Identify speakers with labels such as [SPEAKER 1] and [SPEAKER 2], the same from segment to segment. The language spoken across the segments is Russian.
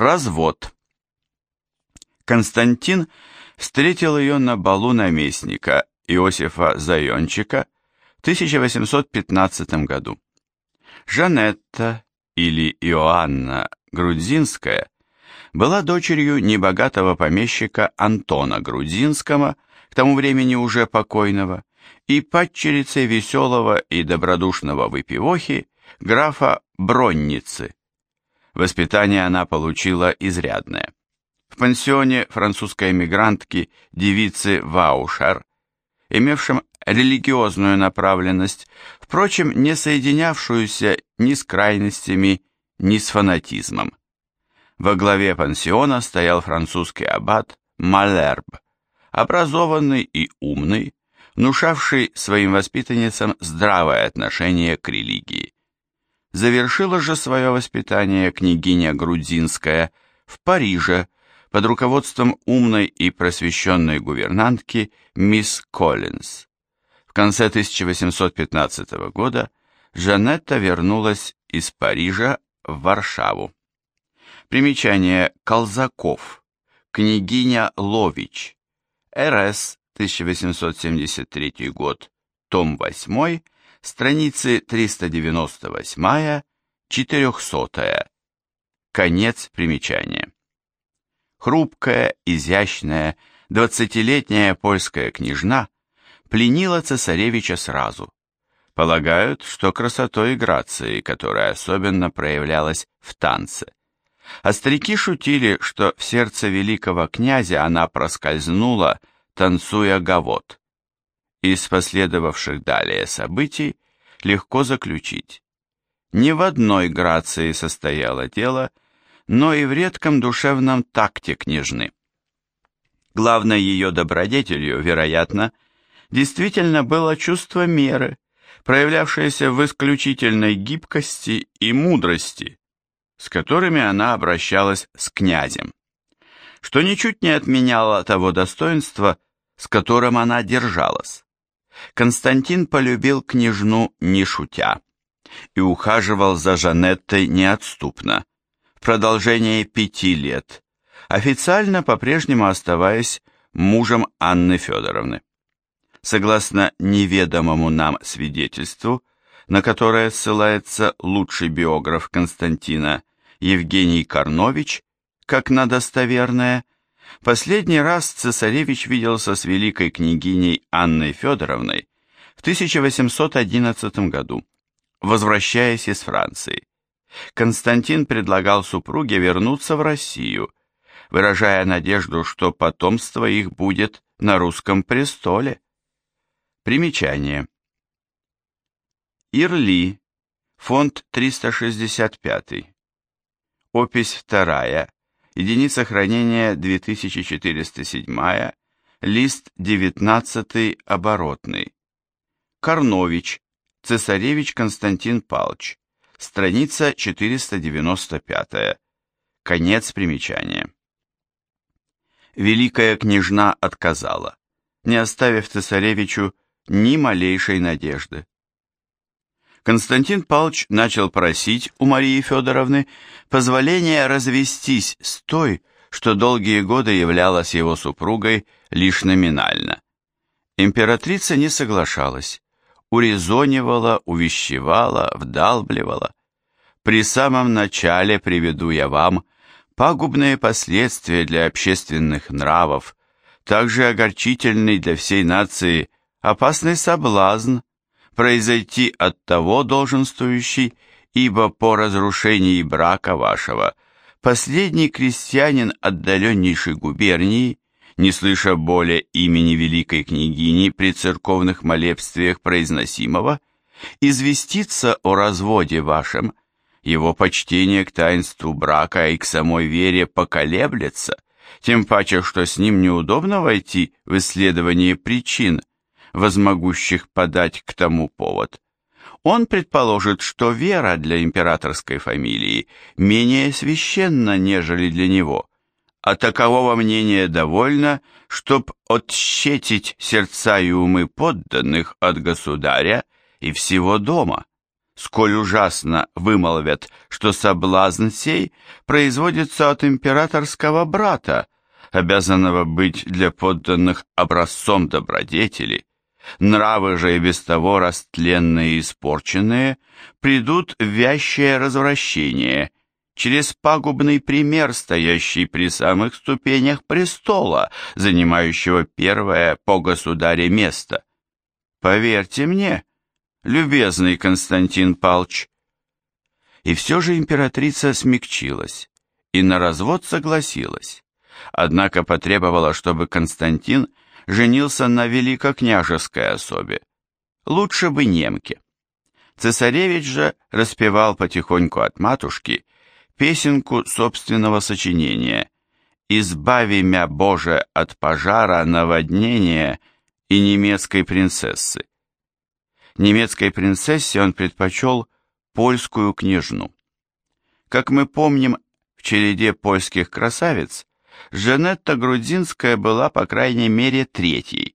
[SPEAKER 1] Развод. Константин встретил ее на балу наместника Иосифа Зайончика в 1815 году. Жанетта или Иоанна Грудзинская была дочерью небогатого помещика Антона Грудзинского, к тому времени уже покойного, и падчерицей веселого и добродушного выпивохи графа Бронницы. Воспитание она получила изрядное. В пансионе французской эмигрантки девицы Ваушар, имевшем религиозную направленность, впрочем, не соединявшуюся ни с крайностями, ни с фанатизмом. Во главе пансиона стоял французский аббат Малерб, образованный и умный, внушавший своим воспитанницам здравое отношение к религии. Завершила же свое воспитание княгиня Грудзинская в Париже под руководством умной и просвещенной гувернантки мисс Коллинз. В конце 1815 года Жанетта вернулась из Парижа в Варшаву. Примечание. Колзаков, княгиня Лович, РС 1873 год, том 8, страницы 398-400. Конец примечания. Хрупкая, изящная, двадцатилетняя польская княжна пленила цесаревича сразу. Полагают, что красотой и грацией, которая особенно проявлялась в танце. А старики шутили, что в сердце великого князя она проскользнула, танцуя гавот. Из последовавших далее событий легко заключить. Не в одной грации состояло дело, но и в редком душевном такте княжны. Главной ее добродетелью, вероятно, действительно было чувство меры, проявлявшееся в исключительной гибкости и мудрости, с которыми она обращалась с князем, что ничуть не отменяло того достоинства, с которым она держалась. Константин полюбил княжну не шутя и ухаживал за Жанеттой неотступно, в продолжение пяти лет, официально по-прежнему оставаясь мужем Анны Федоровны. Согласно неведомому нам свидетельству, на которое ссылается лучший биограф Константина Евгений Карнович, как на достоверное, последний раз цесаревич виделся с великой княгиней Анной Федоровной в 1811 году, возвращаясь из Франции. Константин предлагал супруге вернуться в Россию, выражая надежду, что потомство их будет на русском престоле. Примечание. Ирли, фонд 365. Опись 2, единица хранения 2407, лист 19 оборотный. Карнович, цесаревич Константин Палч, страница 495, конец примечания. Великая княжна отказала, не оставив цесаревичу ни малейшей надежды. Константин Павлович начал просить у Марии Федоровны позволения развестись с той, что долгие годы являлась его супругой лишь номинально. Императрица не соглашалась, урезонивала, увещевала, вдалбливала. При самом начале приведу я вам пагубные последствия для общественных нравов, также огорчительный для всей нации опасный соблазн, произойти от того долженствующий, ибо по разрушении брака вашего последний крестьянин отдаленнейшей губернии, не слыша более имени великой княгини при церковных молебствиях произносимого, известится о разводе вашем, его почтение к таинству брака и к самой вере поколеблется, тем паче, что с ним неудобно войти в исследование причин, возмогущих подать к тому повод. Он предположит, что вера для императорской фамилии менее священна, нежели для него, а такового мнения довольно, чтоб отщетить сердца и умы подданных от государя и всего дома, сколь ужасно вымолвят, что соблазн сей производится от императорского брата, обязанного быть для подданных образцом добродетели, нравы же и без того растленные и испорченные придут в вящее развращение, через пагубный пример, стоящий при самых ступенях престола, занимающего первое по государе место. Поверьте мне, любезный Константин Палч. И все же императрица смягчилась и на развод согласилась однако потребовала, чтобы Константин женился на великокняжеской особе, лучше бы немке. Цесаревич же распевал потихоньку от матушки песенку собственного сочинения «Избави мя, Боже, от пожара, наводнения и немецкой принцессы». Немецкой принцессе он предпочел польскую княжну. Как мы помним, в череде польских красавиц Жанетта Грудинская была, по крайней мере, третьей,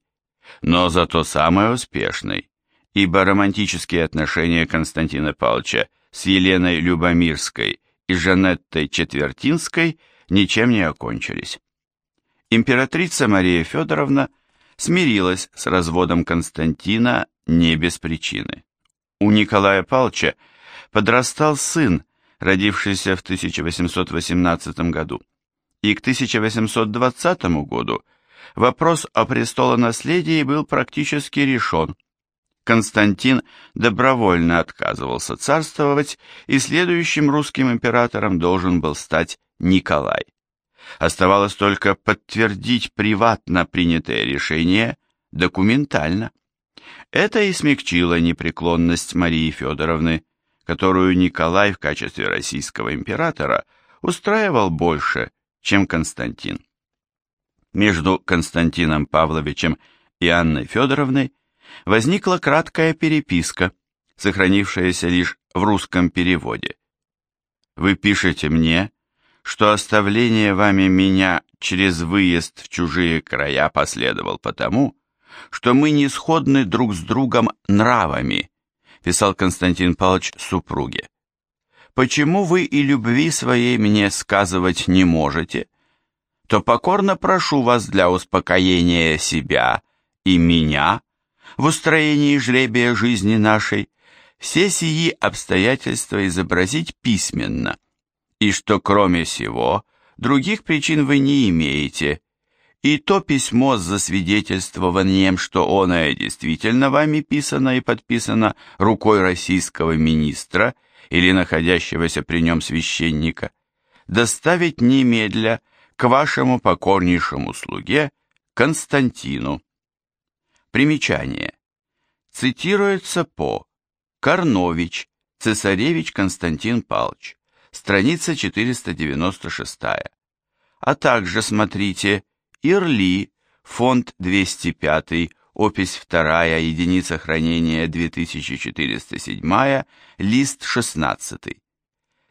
[SPEAKER 1] но зато самой успешной, ибо романтические отношения Константина Павловича с Еленой Любомирской и Жанеттой Четвертинской ничем не окончились. Императрица Мария Федоровна смирилась с разводом Константина не без причины. У Николая Павловича подрастал сын, родившийся в 1818 году и к 1820 году вопрос о престолонаследии был практически решен. Константин добровольно отказывался царствовать, и следующим русским императором должен был стать Николай. Оставалось только подтвердить приватно принятое решение документально. Это и смягчило непреклонность Марии Федоровны, которую Николай в качестве российского императора устраивал больше, чем Константин. Между Константином Павловичем и Анной Федоровной возникла краткая переписка, сохранившаяся лишь в русском переводе. «Вы пишете мне, что оставление вами меня через выезд в чужие края последовал потому, что мы не сходны друг с другом нравами», писал Константин Павлович супруге почему вы и любви своей мне сказывать не можете, то покорно прошу вас для успокоения себя и меня в устроении жребия жизни нашей. Все сии обстоятельства изобразить письменно, и что кроме сего других причин вы не имеете, и то письмо с засвидетельствованием, что оное действительно вами писано и подписано рукой российского министра или находящегося при нем священника, доставить немедля к вашему покорнейшему слуге Константину. Примечание. Цитируется по Корнович, Цесаревич Константин Палч, страница 496, а также смотрите Ирли, фонд 205, опись 2, единица хранения 2407, лист 16.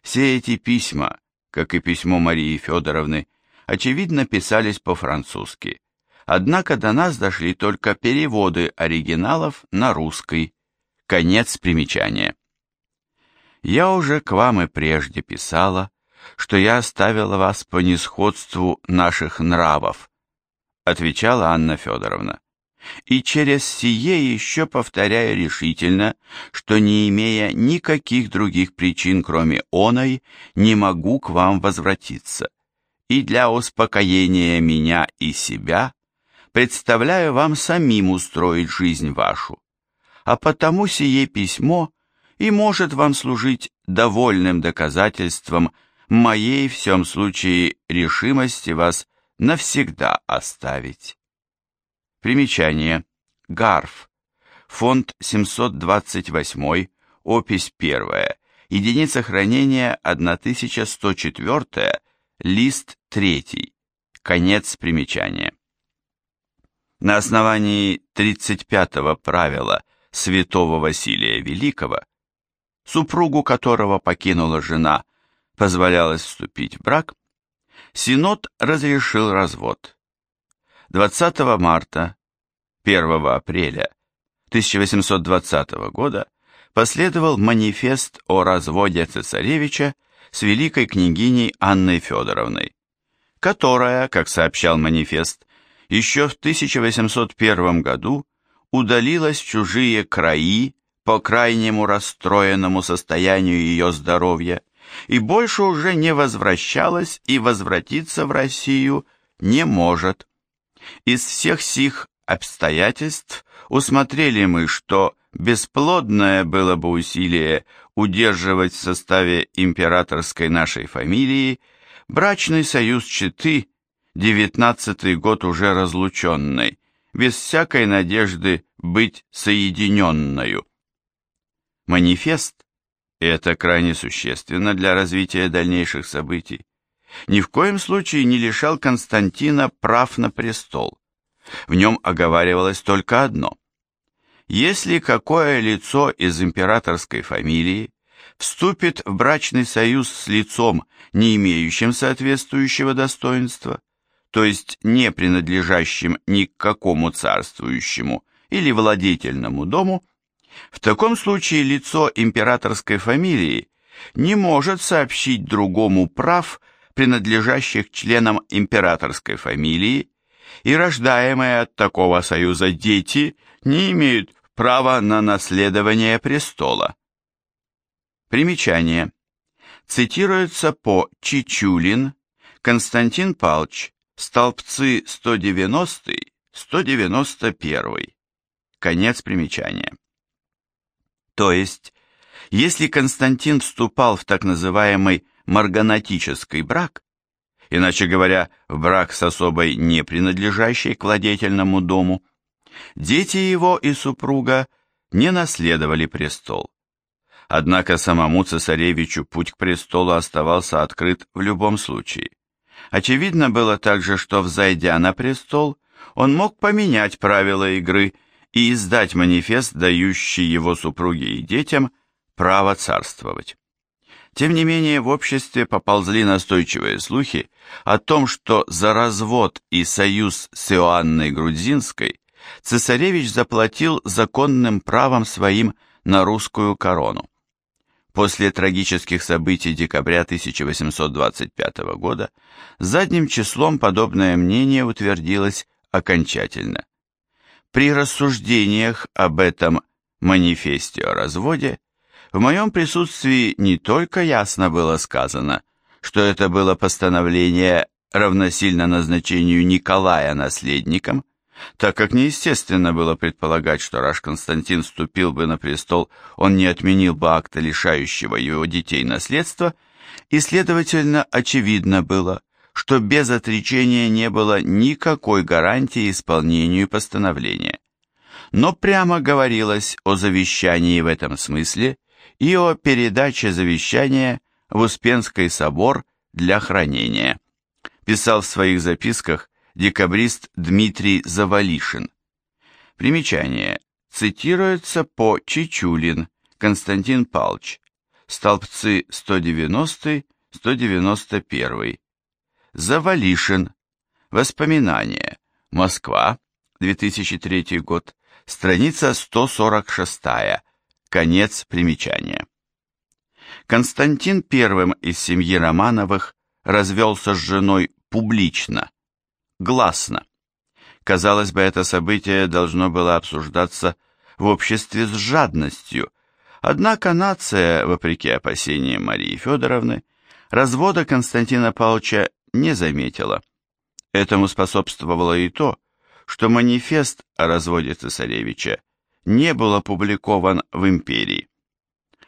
[SPEAKER 1] Все эти письма, как и письмо Марии Федоровны, очевидно писались по-французски, однако до нас дошли только переводы оригиналов на русский. Конец примечания. Я уже к вам и прежде писала, что я оставила вас по несходству наших нравов, отвечала Анна Федоровна и через сие еще повторяя решительно, что не имея никаких других причин, кроме оной, не могу к вам возвратиться, и для успокоения меня и себя представляю вам самим устроить жизнь вашу, а потому сие письмо и может вам служить довольным доказательством моей в всем случае решимости вас навсегда оставить. Примечание. Гарф. Фонд 728, опись 1, единица хранения 1104, лист 3. Конец примечания. На основании 35-го правила святого Василия Великого, супругу которого покинула жена, позволялось вступить в брак, Синод разрешил развод. 20 марта 1 апреля 1820 года последовал манифест о разводе цесаревича с великой княгиней Анной Федоровной, которая, как сообщал манифест, еще в 1801 году удалилась в чужие краи по крайнему расстроенному состоянию ее здоровья и больше уже не возвращалась и возвратиться в Россию не может. Из всех сих обстоятельств усмотрели мы, что бесплодное было бы усилие удерживать в составе императорской нашей фамилии брачный союз Читы, девятнадцатый год уже разлученной, без всякой надежды быть соединенною. Манифест, это крайне существенно для развития дальнейших событий, ни в коем случае не лишал Константина прав на престол. В нем оговаривалось только одно. Если какое лицо из императорской фамилии вступит в брачный союз с лицом, не имеющим соответствующего достоинства, то есть не принадлежащим ни к какому царствующему или владетельному дому, в таком случае лицо императорской фамилии не может сообщить другому прав, принадлежащих членам императорской фамилии, и рождаемые от такого союза дети не имеют права на наследование престола. Примечание. Цитируется по Чичулин, Константин Палч, столбцы 190-191. Конец примечания. То есть, если Константин вступал в так называемый марганатический брак, иначе говоря, брак с особой, не принадлежащей к владетельному дому, дети его и супруга не наследовали престол. Однако самому цесаревичу путь к престолу оставался открыт в любом случае. Очевидно было также, что, взойдя на престол, он мог поменять правила игры и издать манифест, дающий его супруге и детям право царствовать. Тем не менее, в обществе поползли настойчивые слухи о том, что за развод и союз с Иоанной Грудзинской цесаревич заплатил законным правом своим на русскую корону. После трагических событий декабря 1825 года задним числом подобное мнение утвердилось окончательно. При рассуждениях об этом манифесте о разводе в моем присутствии не только ясно было сказано, что это было постановление равносильно назначению Николая наследником, так как неестественно было предполагать, что раз Константин вступил бы на престол, он не отменил бы акта, лишающего его детей наследства, и, следовательно, очевидно было, что без отречения не было никакой гарантии исполнению постановления. Но прямо говорилось о завещании в этом смысле и о передаче завещания в Успенский собор для хранения. Писал в своих записках декабрист Дмитрий Завалишин. Примечание. Цитируется по Чичулин, Константин Палч. Столбцы 190-191. Завалишин. Воспоминания. Москва. 2003 год. Страница 146. Конец примечания. Константин первым из семьи Романовых развелся с женой публично, гласно. Казалось бы, это событие должно было обсуждаться в обществе с жадностью, однако нация, вопреки опасениям Марии Федоровны, развода Константина Павловича не заметила. Этому способствовало и то, что манифест о разводе цесаревича не был опубликован в империи.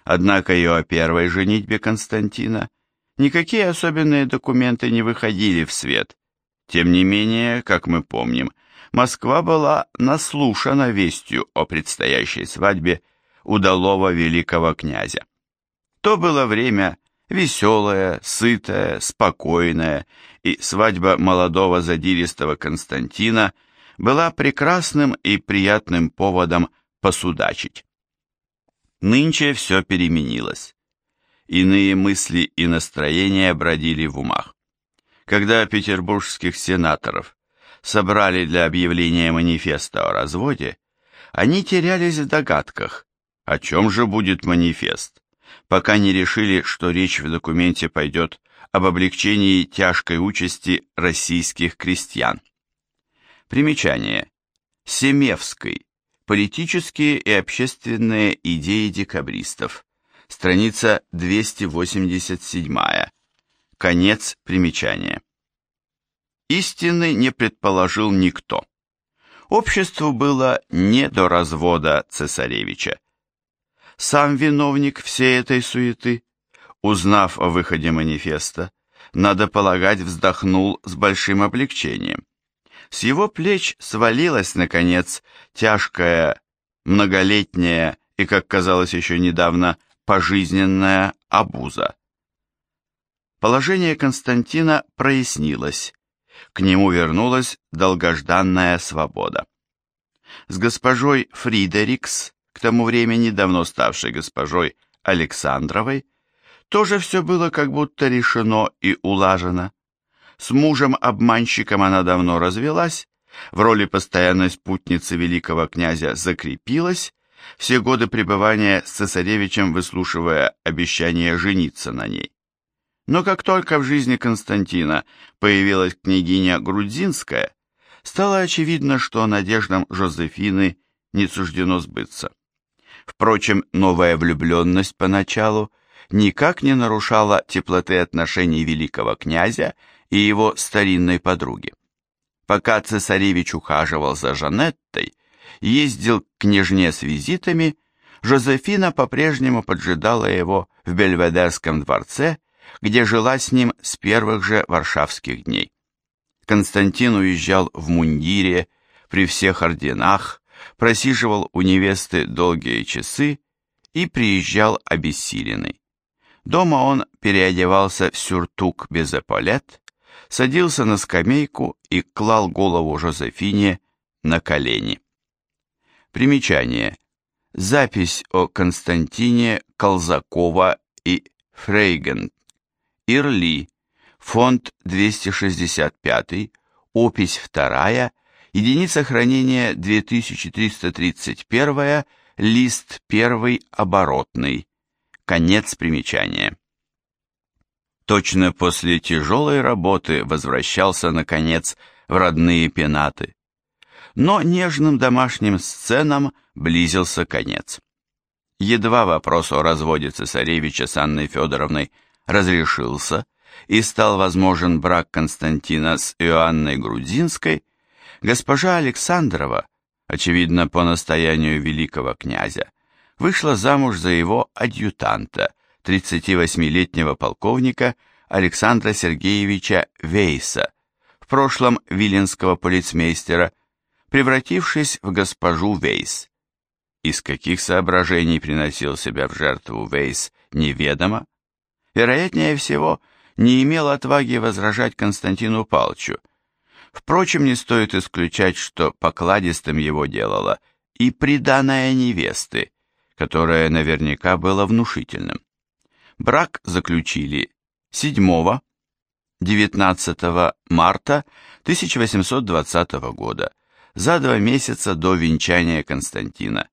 [SPEAKER 1] Однако и о первой женитьбе Константина никакие особенные документы не выходили в свет. Тем не менее, как мы помним, Москва была наслушана вестью о предстоящей свадьбе удалого великого князя. То было время веселое, сытое, спокойное, и свадьба молодого задиристого Константина была прекрасным и приятным поводом посудачить. Нынче все переменилось. Иные мысли и настроения бродили в умах. Когда петербургских сенаторов собрали для объявления манифеста о разводе, они терялись в догадках, О чем же будет манифест, пока не решили, что речь в документе пойдет об облегчении тяжкой участи российских крестьян. Примечание. Семевской. Политические и общественные идеи декабристов. Страница 287. Конец примечания. Истины не предположил никто. Обществу было не до развода цесаревича. Сам виновник всей этой суеты, узнав о выходе манифеста, надо полагать, вздохнул с большим облегчением. С его плеч свалилась, наконец, тяжкая, многолетняя и, как казалось еще недавно, пожизненная обуза. Положение Константина прояснилось, к нему вернулась долгожданная свобода. С госпожой Фридерикс, к тому времени давно ставшей госпожой Александровой, тоже все было как будто решено и улажено. С мужем-обманщиком она давно развелась, в роли постоянной спутницы великого князя закрепилась, все годы пребывания с цесаревичем выслушивая обещание жениться на ней. Но как только в жизни Константина появилась княгиня Грудзинская, стало очевидно, что надеждам Жозефины не суждено сбыться. Впрочем, новая влюбленность поначалу никак не нарушала теплоты отношений великого князя и его старинной подруги. Пока цесаревич ухаживал за Жанеттой, ездил к княжне с визитами, Жозефина по-прежнему поджидала его в Бельведерском дворце где жила с ним с первых же варшавских дней. Константин уезжал в мундире, при всех орденах, просиживал у невесты долгие часы и приезжал обессиленный. Дома он переодевался в сюртук без эполет, садился на скамейку и клал голову Жозефине на колени. Примечание. Запись о Константине Колзакова и Фрейген Ирли, фонд 265, опись 2, единица хранения 2331, лист 1 оборотный, конец примечания. Точно после тяжелой работы возвращался, наконец, в родные пенаты. Но нежным домашним сценам близился конец. Едва вопрос о разводе цесаревича с Анной Федоровной – разрешился и стал возможен брак Константина с Иоанной Грудинской, госпожа Александрова, очевидно по настоянию великого князя, вышла замуж за его адъютанта, 38-летнего полковника Александра Сергеевича Вейса, в прошлом виленского полицмейстера, превратившись в госпожу Вейс. Из каких соображений приносил себя в жертву Вейс, неведомо, вероятнее всего, не имел отваги возражать Константину Палчу. Впрочем, не стоит исключать, что покладистым его делала и приданая невесты, которое наверняка было внушительным. Брак заключили 7 19 марта 1820 года, за два месяца до венчания Константина,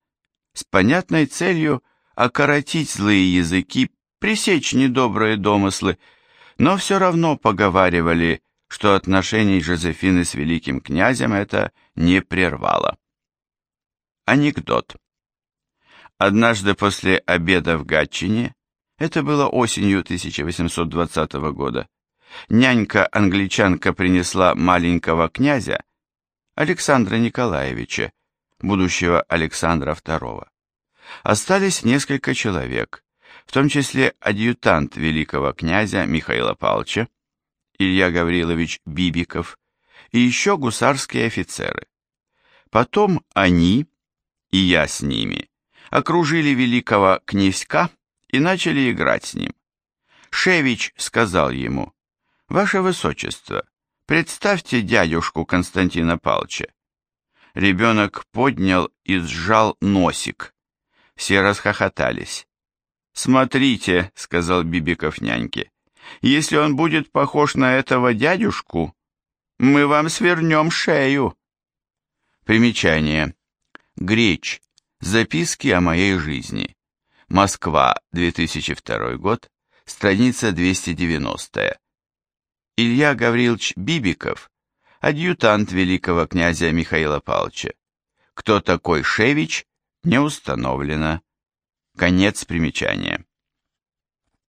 [SPEAKER 1] с понятной целью окоротить злые языки пресечь недобрые домыслы, но все равно поговаривали, что отношений Жозефины с великим князем это не прервало. Анекдот. Однажды после обеда в Гатчине, это было осенью 1820 года, нянька-англичанка принесла маленького князя, Александра Николаевича, будущего Александра II. Остались несколько человек, в том числе адъютант великого князя Михаила Павловича, Илья Гаврилович Бибиков и еще гусарские офицеры. Потом они, и я с ними, окружили великого князька и начали играть с ним. Шевич сказал ему, «Ваше Высочество, представьте дядюшку Константина Павловича». Ребенок поднял и сжал носик. Все расхохотались. «Смотрите», — сказал Бибиков няньке, — «если он будет похож на этого дядюшку, мы вам свернем шею». Примечание. Греч. Записки о моей жизни. Москва, 2002 год, страница 290. Илья Гаврилович Бибиков, адъютант великого князя Михаила Павловича. Кто такой Шевич, не установлено. Конец примечания.